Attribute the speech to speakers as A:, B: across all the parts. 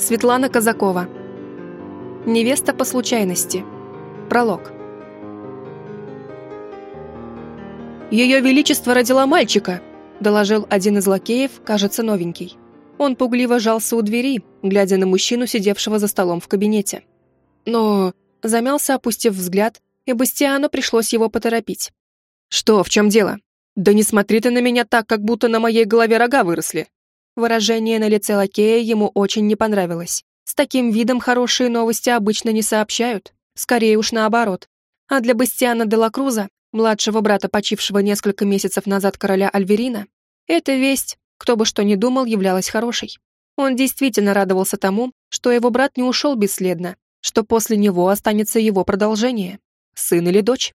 A: Светлана Казакова. Невеста по случайности. Пролог. «Ее Величество родила мальчика», — доложил один из лакеев, кажется, новенький. Он пугливо жался у двери, глядя на мужчину, сидевшего за столом в кабинете. Но замялся, опустив взгляд, и Бастиану пришлось его поторопить. «Что, в чем дело? Да не смотри ты на меня так, как будто на моей голове рога выросли. Выражение на лице лакея ему очень не понравилось. С таким видом хорошие новости обычно не сообщают, скорее уж наоборот. А для Бастиана де ла Круза, младшего брата почившего несколько месяцев назад короля Альверина, эта весть, кто бы что ни думал, являлась хорошей. Он действительно радовался тому, что его брат не ушел бесследно, что после него останется его продолжение, сын или дочь.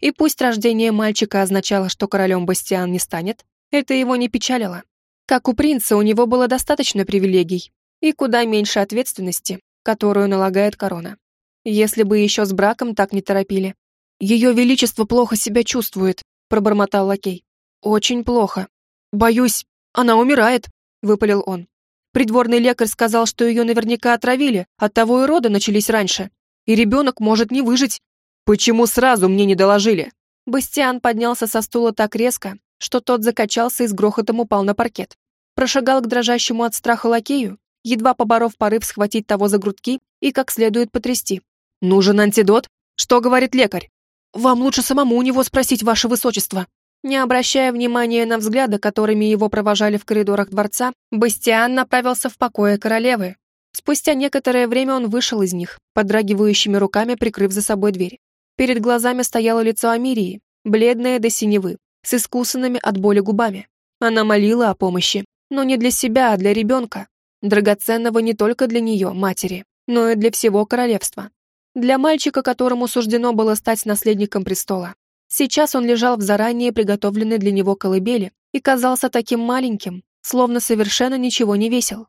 A: И пусть рождение мальчика означало, что королем Бастиан не станет, это его не печалило. Как у принца, у него было достаточно привилегий и куда меньше ответственности, которую налагает корона. Если бы еще с браком так не торопили. «Ее Величество плохо себя чувствует», — пробормотал лакей. «Очень плохо. Боюсь, она умирает», — выпалил он. Придворный лекарь сказал, что ее наверняка отравили, оттого и роды начались раньше. И ребенок может не выжить. «Почему сразу мне не доложили?» Бастиан поднялся со стула так резко, что тот закачался и с грохотом упал на паркет. Прошагал к дрожащему от страха лакею, едва поборов порыв схватить того за грудки и как следует потрясти. «Нужен антидот? Что говорит лекарь?» «Вам лучше самому у него спросить, ваше высочество». Не обращая внимания на взгляды, которыми его провожали в коридорах дворца, Бастиан направился в покое королевы. Спустя некоторое время он вышел из них, подрагивающими руками прикрыв за собой дверь. Перед глазами стояло лицо Амирии, бледное до синевы, с искусанными от боли губами. Она молила о помощи, но не для себя, а для ребенка, драгоценного не только для нее, матери, но и для всего королевства. Для мальчика, которому суждено было стать наследником престола. Сейчас он лежал в заранее приготовленной для него колыбели и казался таким маленьким, словно совершенно ничего не весил.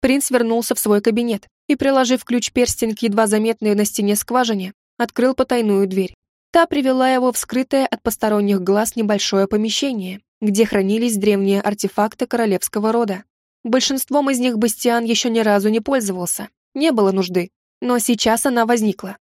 A: Принц вернулся в свой кабинет и, приложив ключ-перстень к едва заметной на стене скважине, открыл потайную дверь. Та привела его в скрытое от посторонних глаз небольшое помещение, где хранились древние артефакты королевского рода. Большинством из них Бастиан еще ни разу не пользовался, не было нужды, но сейчас она возникла.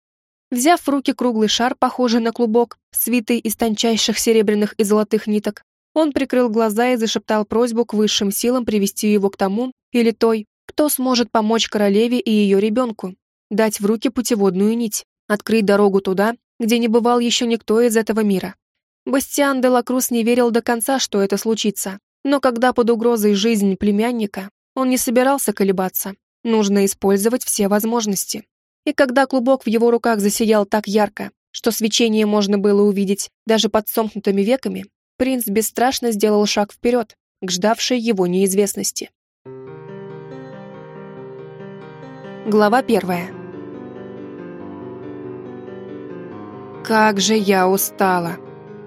A: Взяв в руки круглый шар, похожий на клубок, свитый из тончайших серебряных и золотых ниток, он прикрыл глаза и зашептал просьбу к высшим силам привести его к тому или той, кто сможет помочь королеве и ее ребенку, дать в руки путеводную нить, открыть дорогу туда, где не бывал еще никто из этого мира. Бастиан де Лакрус не верил до конца, что это случится, но когда под угрозой жизнь племянника, он не собирался колебаться. Нужно использовать все возможности. И когда клубок в его руках засиял так ярко, что свечение можно было увидеть даже под сомкнутыми веками, принц бесстрашно сделал шаг вперед, к ждавшей его неизвестности. Глава первая Как же я устала.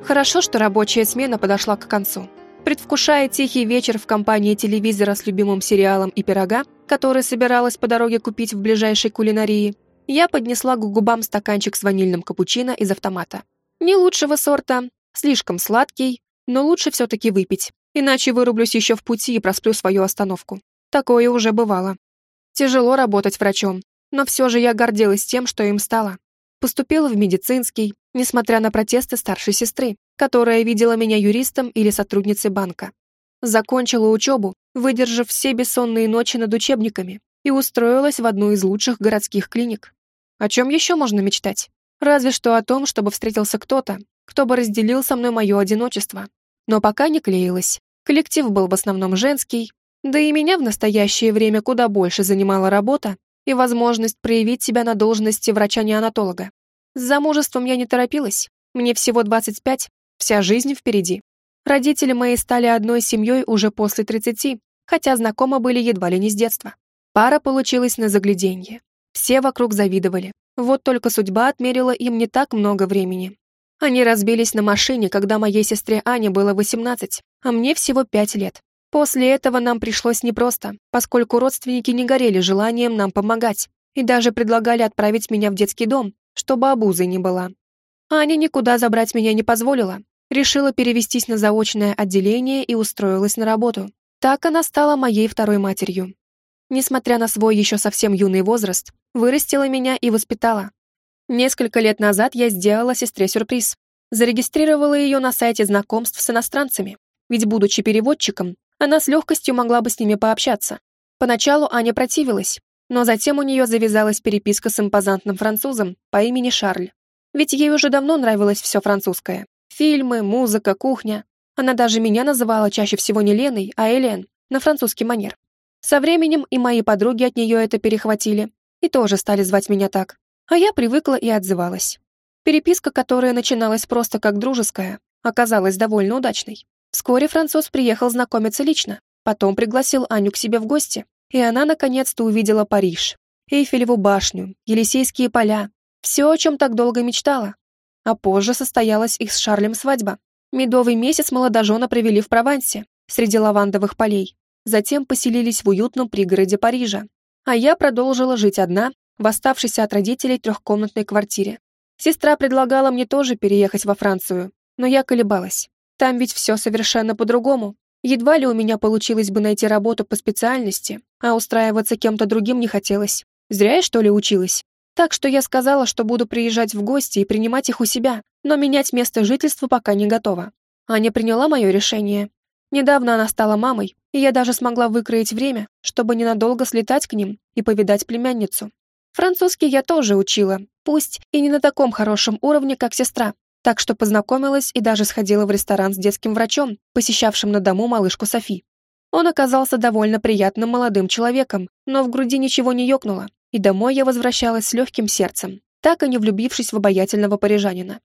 A: Хорошо, что рабочая смена подошла к концу. Предвкушая тихий вечер в компании телевизора с любимым сериалом и пирога, который собиралась по дороге купить в ближайшей кулинарии, я поднесла к губам стаканчик с ванильным капучино из автомата. Не лучшего сорта, слишком сладкий, но лучше все-таки выпить, иначе вырублюсь еще в пути и просплю свою остановку. Такое уже бывало. Тяжело работать врачом, но все же я гордилась тем, что им стало. Поступила в медицинский, несмотря на протесты старшей сестры, которая видела меня юристом или сотрудницей банка. Закончила учебу, выдержав все бессонные ночи над учебниками, и устроилась в одну из лучших городских клиник. О чем еще можно мечтать? Разве что о том, чтобы встретился кто-то, кто бы разделил со мной мое одиночество. Но пока не клеилась. Коллектив был в основном женский, да и меня в настоящее время куда больше занимала работа, и возможность проявить себя на должности врача-неонатолога. С замужеством я не торопилась, мне всего 25, вся жизнь впереди. Родители мои стали одной семьей уже после 30, хотя знакомы были едва ли не с детства. Пара получилась на загляденье. Все вокруг завидовали. Вот только судьба отмерила им не так много времени. Они разбились на машине, когда моей сестре Ане было 18, а мне всего 5 лет. После этого нам пришлось непросто, поскольку родственники не горели желанием нам помогать и даже предлагали отправить меня в детский дом, чтобы обузой не была. Аня никуда забрать меня не позволила, решила перевестись на заочное отделение и устроилась на работу. Так она стала моей второй матерью. несмотря на свой еще совсем юный возраст, вырастила меня и воспитала. Несколько лет назад я сделала сестре сюрприз. Зарегистрировала ее на сайте знакомств с иностранцами, ведь, будучи переводчиком, она с легкостью могла бы с ними пообщаться. Поначалу Аня противилась, но затем у нее завязалась переписка с импозантным французом по имени Шарль. Ведь ей уже давно нравилось все французское. Фильмы, музыка, кухня. Она даже меня называла чаще всего не Леной, а Элен, на французский манер. Со временем и мои подруги от нее это перехватили и тоже стали звать меня так. А я привыкла и отзывалась. Переписка, которая начиналась просто как дружеская, оказалась довольно удачной. Вскоре француз приехал знакомиться лично, потом пригласил Аню к себе в гости, и она наконец-то увидела Париж, Эйфелеву башню, Елисейские поля, все, о чем так долго мечтала. А позже состоялась их с Шарлем свадьба. Медовый месяц молодожена провели в Провансе, среди лавандовых полей. Затем поселились в уютном пригороде Парижа. А я продолжила жить одна, в оставшейся от родителей трехкомнатной квартире. Сестра предлагала мне тоже переехать во Францию, но я колебалась. Там ведь все совершенно по-другому. Едва ли у меня получилось бы найти работу по специальности, а устраиваться кем-то другим не хотелось. Зря я, что ли, училась? Так что я сказала, что буду приезжать в гости и принимать их у себя, но менять место жительства пока не готова. Аня приняла мое решение. Недавно она стала мамой, и я даже смогла выкроить время, чтобы ненадолго слетать к ним и повидать племянницу. Французский я тоже учила, пусть и не на таком хорошем уровне, как сестра, так что познакомилась и даже сходила в ресторан с детским врачом, посещавшим на дому малышку Софи. Он оказался довольно приятным молодым человеком, но в груди ничего не ёкнуло, и домой я возвращалась с легким сердцем, так и не влюбившись в обаятельного парижанина.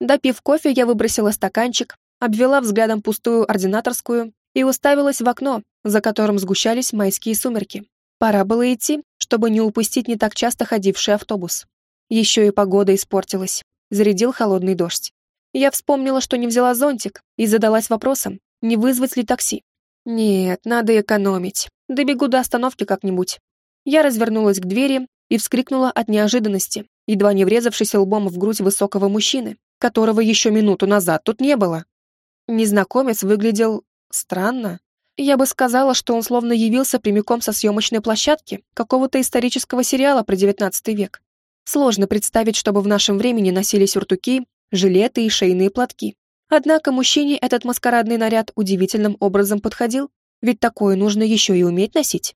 A: Допив кофе, я выбросила стаканчик, обвела взглядом пустую ординаторскую и уставилась в окно, за которым сгущались майские сумерки. Пора было идти, чтобы не упустить не так часто ходивший автобус. Еще и погода испортилась зарядил холодный дождь. Я вспомнила, что не взяла зонтик, и задалась вопросом, не вызвать ли такси. Нет, надо экономить. Добегу до остановки как-нибудь. Я развернулась к двери и вскрикнула от неожиданности, едва не врезавшись лбом в грудь высокого мужчины, которого еще минуту назад тут не было. Незнакомец выглядел странно. Я бы сказала, что он словно явился прямиком со съемочной площадки какого-то исторического сериала про XIX век. Сложно представить, чтобы в нашем времени носили сюртуки, жилеты и шейные платки. Однако мужчине этот маскарадный наряд удивительным образом подходил, ведь такое нужно еще и уметь носить.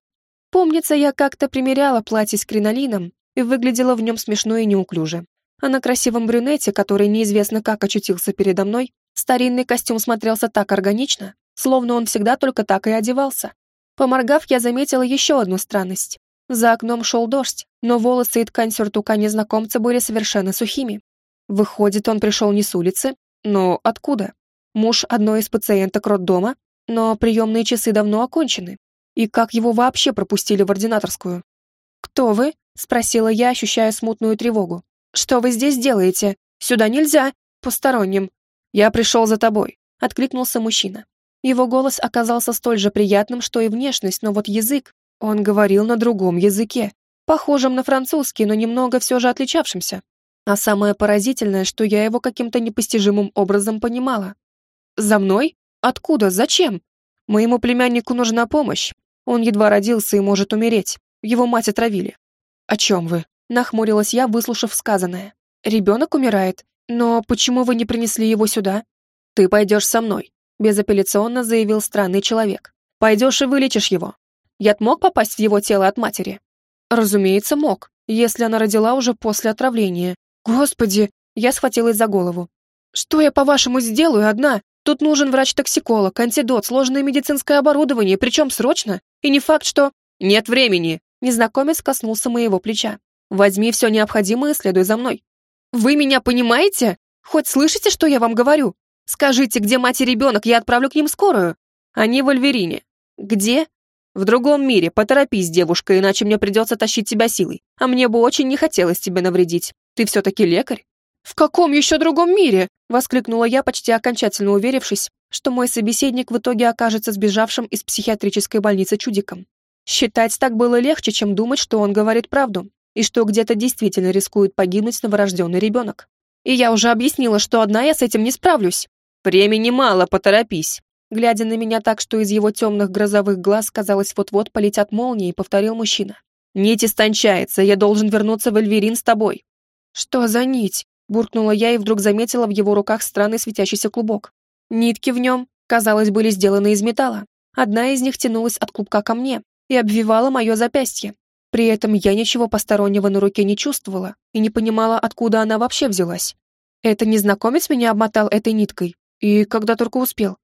A: Помнится, я как-то примеряла платье с кринолином и выглядела в нем смешно и неуклюже. А на красивом брюнете, который неизвестно как очутился передо мной, старинный костюм смотрелся так органично, словно он всегда только так и одевался. Поморгав, я заметила еще одну странность. За окном шел дождь, но волосы и ткань сюртука незнакомца были совершенно сухими. Выходит, он пришел не с улицы, но откуда? Муж одной из пациенток роддома, но приемные часы давно окончены. И как его вообще пропустили в ординаторскую? «Кто вы?» — спросила я, ощущая смутную тревогу. «Что вы здесь делаете? Сюда нельзя! Посторонним!» «Я пришел за тобой», — откликнулся мужчина. Его голос оказался столь же приятным, что и внешность, но вот язык он говорил на другом языке, похожем на французский, но немного все же отличавшимся. А самое поразительное, что я его каким-то непостижимым образом понимала. «За мной? Откуда? Зачем? Моему племяннику нужна помощь. Он едва родился и может умереть. Его мать отравили». «О чем вы?» — нахмурилась я, выслушав сказанное. «Ребенок умирает. Но почему вы не принесли его сюда?» «Ты пойдешь со мной», — безапелляционно заявил странный человек. «Пойдешь и вылечишь его. Яд мог попасть в его тело от матери? Разумеется, мог, если она родила уже после отравления. Господи, я схватилась за голову. Что я, по-вашему, сделаю одна? Тут нужен врач-токсиколог, антидот, сложное медицинское оборудование, причем срочно. И не факт, что... Нет времени. Незнакомец коснулся моего плеча. Возьми все необходимое и следуй за мной. Вы меня понимаете? Хоть слышите, что я вам говорю? Скажите, где мать и ребенок, я отправлю к ним скорую. Они в Альверине. Где? В другом мире, поторопись, девушка, иначе мне придется тащить тебя силой. А мне бы очень не хотелось тебе навредить. Ты все-таки лекарь?» «В каком еще другом мире?» — воскликнула я, почти окончательно уверившись, что мой собеседник в итоге окажется сбежавшим из психиатрической больницы чудиком. Считать так было легче, чем думать, что он говорит правду, и что где-то действительно рискует погибнуть новорожденный ребенок. И я уже объяснила, что одна я с этим не справлюсь. «Времени мало, поторопись», глядя на меня так, что из его темных грозовых глаз, казалось, вот-вот полетят молнии, повторил мужчина. «Нить истончается, я должен вернуться в Эльверин с тобой». «Что за нить?» – буркнула я и вдруг заметила в его руках странный светящийся клубок. Нитки в нем, казалось, были сделаны из металла. Одна из них тянулась от клубка ко мне и обвивала мое запястье. При этом я ничего постороннего на руке не чувствовала и не понимала, откуда она вообще взялась. Это незнакомец меня обмотал этой ниткой, и когда только успел.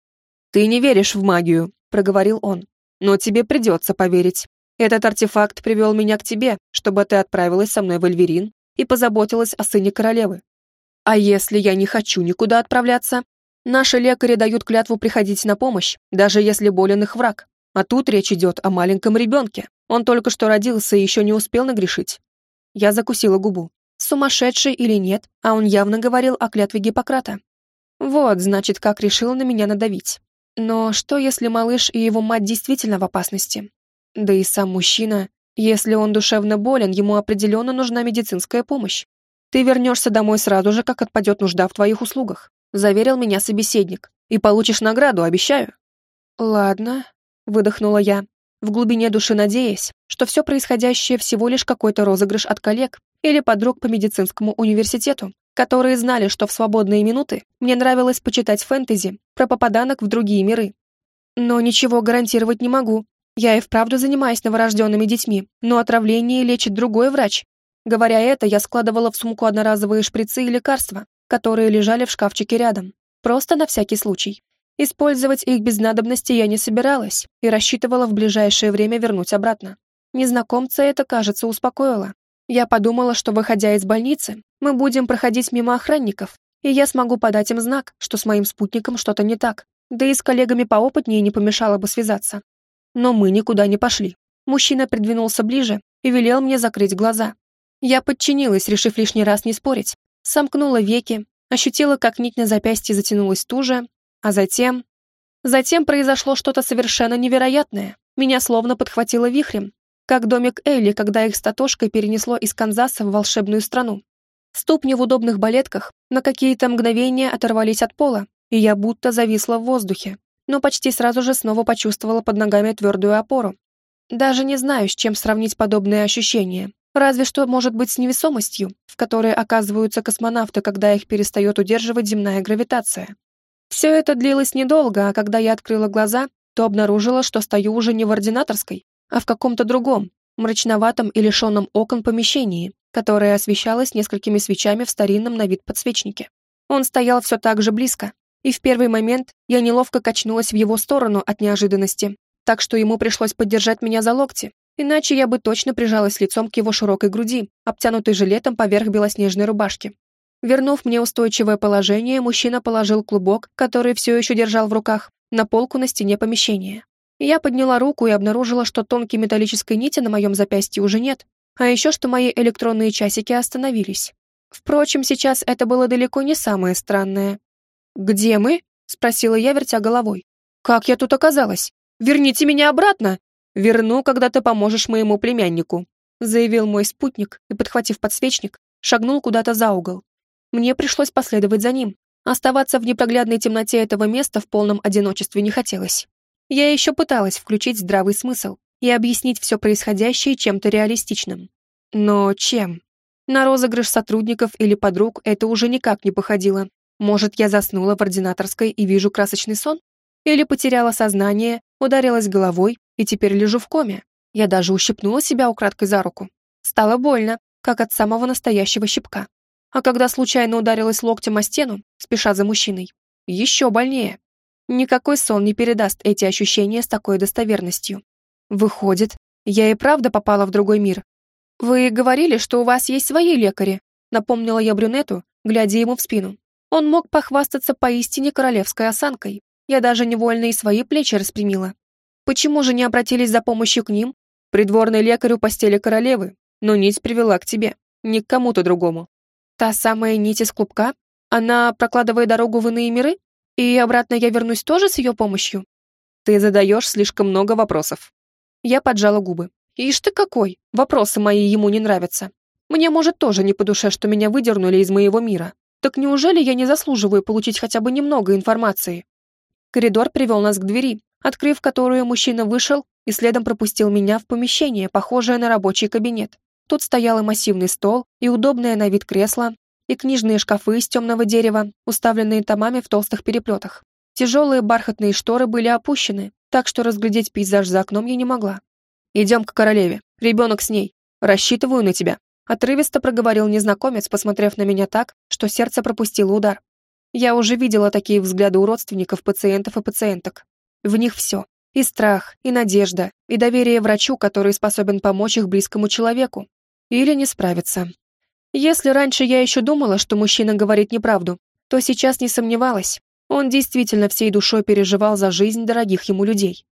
A: «Ты не веришь в магию», — проговорил он. «Но тебе придется поверить. Этот артефакт привел меня к тебе, чтобы ты отправилась со мной в Эльверин и позаботилась о сыне королевы. А если я не хочу никуда отправляться? Наши лекари дают клятву приходить на помощь, даже если болен их враг. А тут речь идет о маленьком ребенке. Он только что родился и еще не успел нагрешить. Я закусила губу. Сумасшедший или нет, а он явно говорил о клятве Гиппократа. Вот, значит, как решил на меня надавить. Но что, если малыш и его мать действительно в опасности? Да и сам мужчина, если он душевно болен, ему определенно нужна медицинская помощь. Ты вернешься домой сразу же, как отпадет нужда в твоих услугах, заверил меня собеседник. И получишь награду, обещаю. Ладно, выдохнула я, в глубине души надеясь, что все происходящее всего лишь какой-то розыгрыш от коллег или подруг по медицинскому университету, которые знали, что в свободные минуты мне нравилось почитать фэнтези про попаданок в другие миры. Но ничего гарантировать не могу. Я и вправду занимаюсь новорожденными детьми, но отравление лечит другой врач. Говоря это, я складывала в сумку одноразовые шприцы и лекарства, которые лежали в шкафчике рядом. Просто на всякий случай. Использовать их без надобности я не собиралась и рассчитывала в ближайшее время вернуть обратно. Незнакомца это, кажется, успокоило. Я подумала, что, выходя из больницы, мы будем проходить мимо охранников, и я смогу подать им знак, что с моим спутником что-то не так, да и с коллегами поопытнее не помешало бы связаться. Но мы никуда не пошли. Мужчина придвинулся ближе и велел мне закрыть глаза. Я подчинилась, решив лишний раз не спорить. Сомкнула веки, ощутила, как нить на запястье затянулась туже, а затем... Затем произошло что-то совершенно невероятное. Меня словно подхватило вихрем, как домик Элли, когда их с Татошкой перенесло из Канзаса в волшебную страну. Ступни в удобных балетках на какие-то мгновения оторвались от пола, и я будто зависла в воздухе, но почти сразу же снова почувствовала под ногами твердую опору. Даже не знаю, с чем сравнить подобные ощущения. Разве что, может быть, с невесомостью, в которой оказываются космонавты, когда их перестает удерживать земная гравитация. Все это длилось недолго, а когда я открыла глаза, то обнаружила, что стою уже не в ординаторской, а в каком-то другом, мрачноватом и лишенном окон помещении, которое освещалось несколькими свечами в старинном на вид подсвечнике. Он стоял все так же близко, и в первый момент я неловко качнулась в его сторону от неожиданности, так что ему пришлось поддержать меня за локти, иначе я бы точно прижалась лицом к его широкой груди, обтянутой жилетом поверх белоснежной рубашки. Вернув мне устойчивое положение, мужчина положил клубок, который все еще держал в руках, на полку на стене помещения. Я подняла руку и обнаружила, что тонкой металлической нити на моем запястье уже нет, а еще что мои электронные часики остановились. Впрочем, сейчас это было далеко не самое странное. «Где мы?» — спросила я, вертя головой. «Как я тут оказалась? Верните меня обратно!» «Верну, когда ты поможешь моему племяннику», — заявил мой спутник и, подхватив подсвечник, шагнул куда-то за угол. Мне пришлось последовать за ним. Оставаться в непроглядной темноте этого места в полном одиночестве не хотелось. Я еще пыталась включить здравый смысл и объяснить все происходящее чем-то реалистичным. Но чем? На розыгрыш сотрудников или подруг это уже никак не походило. Может, я заснула в ординаторской и вижу красочный сон? Или потеряла сознание, ударилась головой и теперь лежу в коме? Я даже ущипнула себя украдкой за руку. Стало больно, как от самого настоящего щипка. А когда случайно ударилась локтем о стену, спеша за мужчиной, еще больнее. Никакой сон не передаст эти ощущения с такой достоверностью. Выходит, я и правда попала в другой мир. Вы говорили, что у вас есть свои лекари, напомнила я брюнету, глядя ему в спину. Он мог похвастаться поистине королевской осанкой. Я даже невольно и свои плечи распрямила. Почему же не обратились за помощью к ним? Придворный лекарь у постели королевы, но нить привела к тебе, не к кому-то другому. Та самая нить из клубка? Она прокладывает дорогу в иные миры? И обратно я вернусь тоже с ее помощью? Ты задаешь слишком много вопросов. Я поджала губы. Ишь ты какой, вопросы мои ему не нравятся. Мне, может, тоже не по душе, что меня выдернули из моего мира. Так неужели я не заслуживаю получить хотя бы немного информации? Коридор привел нас к двери, открыв которую мужчина вышел и следом пропустил меня в помещение, похожее на рабочий кабинет. Тут стоял и массивный стол, и удобное на вид кресло, и книжные шкафы из темного дерева, уставленные томами в толстых переплетах. Тяжелые бархатные шторы были опущены, так что разглядеть пейзаж за окном я не могла. «Идем к королеве. Ребенок с ней. Рассчитываю на тебя», — отрывисто проговорил незнакомец, посмотрев на меня так, что сердце пропустило удар. Я уже видела такие взгляды у родственников, пациентов и пациенток. В них все. И страх, и надежда, и доверие врачу, который способен помочь их близкому человеку. Или не справиться. Если раньше я еще думала, что мужчина говорит неправду, то сейчас не сомневалась. Он действительно всей душой переживал за жизнь дорогих ему людей.